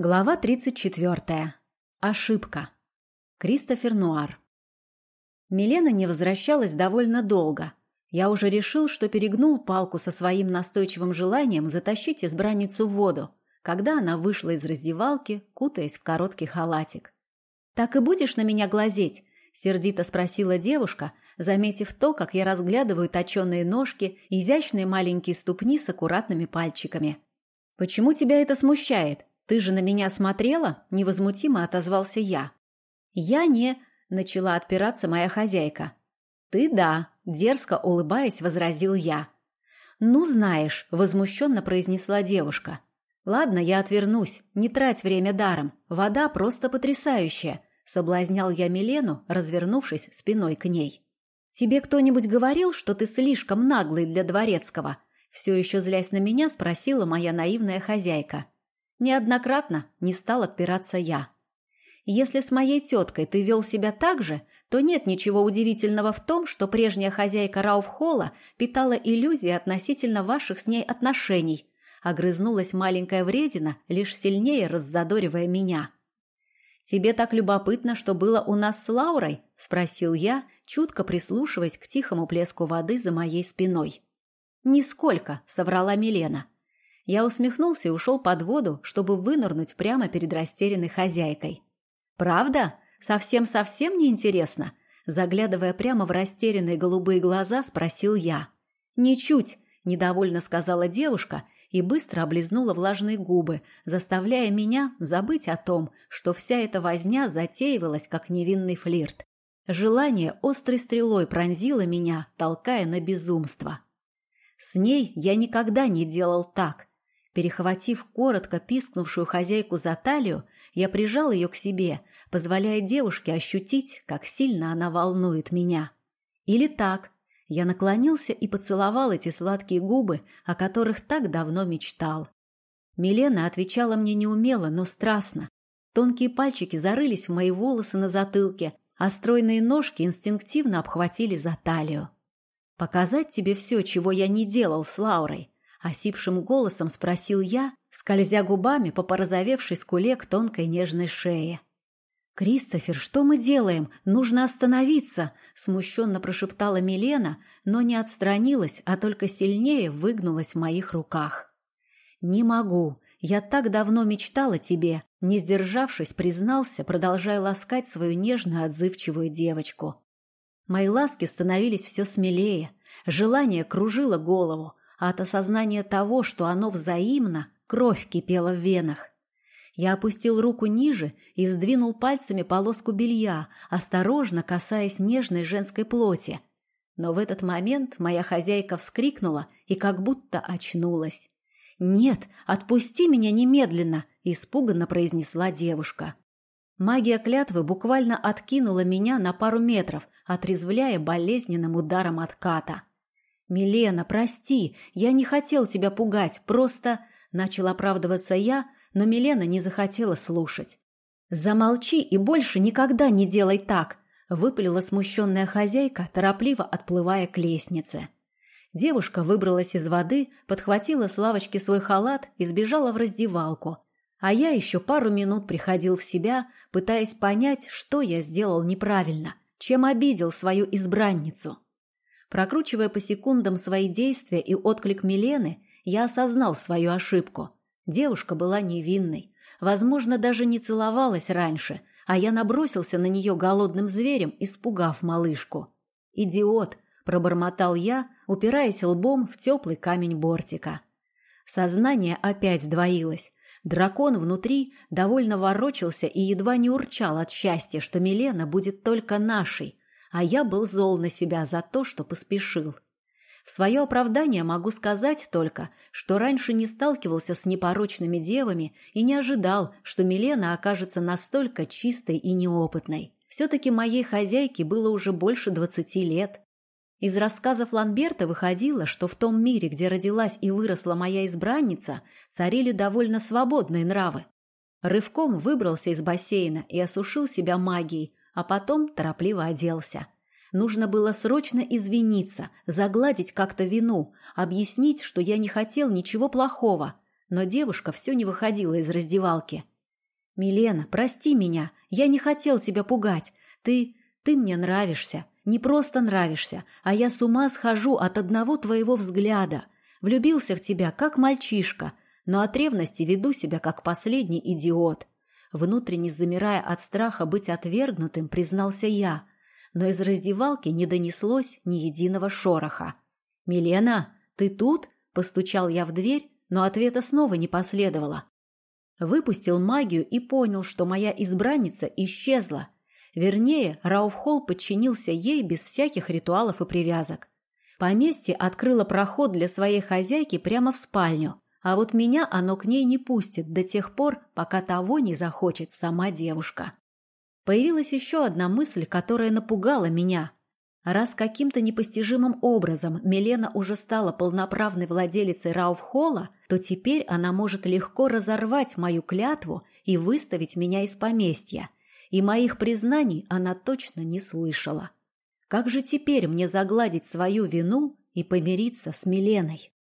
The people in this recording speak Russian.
Глава 34. Ошибка. Кристофер Нуар. Милена не возвращалась довольно долго. Я уже решил, что перегнул палку со своим настойчивым желанием затащить избранницу в воду, когда она вышла из раздевалки, кутаясь в короткий халатик. «Так и будешь на меня глазеть?» – сердито спросила девушка, заметив то, как я разглядываю точеные ножки, изящные маленькие ступни с аккуратными пальчиками. «Почему тебя это смущает?» «Ты же на меня смотрела?» – невозмутимо отозвался я. «Я не...» – начала отпираться моя хозяйка. «Ты да», – дерзко улыбаясь, возразил я. «Ну, знаешь», – возмущенно произнесла девушка. «Ладно, я отвернусь, не трать время даром. Вода просто потрясающая», – соблазнял я Милену, развернувшись спиной к ней. «Тебе кто-нибудь говорил, что ты слишком наглый для дворецкого?» Все еще злясь на меня, спросила моя наивная хозяйка. Неоднократно не стал отпираться я. Если с моей теткой ты вел себя так же, то нет ничего удивительного в том, что прежняя хозяйка Рауфхолла питала иллюзии относительно ваших с ней отношений, огрызнулась маленькая вредина, лишь сильнее раззадоривая меня. «Тебе так любопытно, что было у нас с Лаурой?» – спросил я, чутко прислушиваясь к тихому плеску воды за моей спиной. «Нисколько», – соврала Милена. Я усмехнулся и ушел под воду, чтобы вынырнуть прямо перед растерянной хозяйкой. «Правда? Совсем-совсем неинтересно?» Заглядывая прямо в растерянные голубые глаза, спросил я. «Ничуть», – недовольно сказала девушка и быстро облизнула влажные губы, заставляя меня забыть о том, что вся эта возня затеивалась, как невинный флирт. Желание острой стрелой пронзило меня, толкая на безумство. С ней я никогда не делал так, Перехватив коротко пискнувшую хозяйку за талию, я прижал ее к себе, позволяя девушке ощутить, как сильно она волнует меня. Или так. Я наклонился и поцеловал эти сладкие губы, о которых так давно мечтал. Милена отвечала мне неумело, но страстно. Тонкие пальчики зарылись в мои волосы на затылке, а стройные ножки инстинктивно обхватили за талию. «Показать тебе все, чего я не делал с Лаурой», Осипшим голосом спросил я, скользя губами по порозовевшей скуле к тонкой нежной шее. «Кристофер, что мы делаем? Нужно остановиться!» – смущенно прошептала Милена, но не отстранилась, а только сильнее выгнулась в моих руках. «Не могу. Я так давно мечтала тебе», – не сдержавшись, признался, продолжая ласкать свою нежную отзывчивую девочку. Мои ласки становились все смелее, желание кружило голову, а от осознания того, что оно взаимно, кровь кипела в венах. Я опустил руку ниже и сдвинул пальцами полоску белья, осторожно касаясь нежной женской плоти. Но в этот момент моя хозяйка вскрикнула и как будто очнулась. «Нет, отпусти меня немедленно!» – испуганно произнесла девушка. Магия клятвы буквально откинула меня на пару метров, отрезвляя болезненным ударом отката. «Милена, прости, я не хотел тебя пугать, просто...» Начал оправдываться я, но Милена не захотела слушать. «Замолчи и больше никогда не делай так!» Выпалила смущенная хозяйка, торопливо отплывая к лестнице. Девушка выбралась из воды, подхватила с лавочки свой халат и сбежала в раздевалку. А я еще пару минут приходил в себя, пытаясь понять, что я сделал неправильно, чем обидел свою избранницу. Прокручивая по секундам свои действия и отклик Милены, я осознал свою ошибку. Девушка была невинной, возможно, даже не целовалась раньше, а я набросился на нее голодным зверем, испугав малышку. «Идиот!» – пробормотал я, упираясь лбом в теплый камень бортика. Сознание опять двоилось. Дракон внутри довольно ворочался и едва не урчал от счастья, что Милена будет только нашей, а я был зол на себя за то, что поспешил. В свое оправдание могу сказать только, что раньше не сталкивался с непорочными девами и не ожидал, что Милена окажется настолько чистой и неопытной. Все-таки моей хозяйке было уже больше двадцати лет. Из рассказов Ланберта выходило, что в том мире, где родилась и выросла моя избранница, царили довольно свободные нравы. Рывком выбрался из бассейна и осушил себя магией, а потом торопливо оделся. Нужно было срочно извиниться, загладить как-то вину, объяснить, что я не хотел ничего плохого. Но девушка все не выходила из раздевалки. «Милена, прости меня, я не хотел тебя пугать. Ты... ты мне нравишься. Не просто нравишься, а я с ума схожу от одного твоего взгляда. Влюбился в тебя, как мальчишка, но от ревности веду себя, как последний идиот». Внутренне замирая от страха быть отвергнутым, признался я, но из раздевалки не донеслось ни единого шороха. «Милена, ты тут?» – постучал я в дверь, но ответа снова не последовало. Выпустил магию и понял, что моя избранница исчезла. Вернее, Рауфхолл подчинился ей без всяких ритуалов и привязок. Поместье открыло проход для своей хозяйки прямо в спальню, а вот меня оно к ней не пустит до тех пор, пока того не захочет сама девушка. Появилась еще одна мысль, которая напугала меня. Раз каким-то непостижимым образом Милена уже стала полноправной владелицей Рауфхолла, то теперь она может легко разорвать мою клятву и выставить меня из поместья. И моих признаний она точно не слышала. Как же теперь мне загладить свою вину и помириться с Миленой?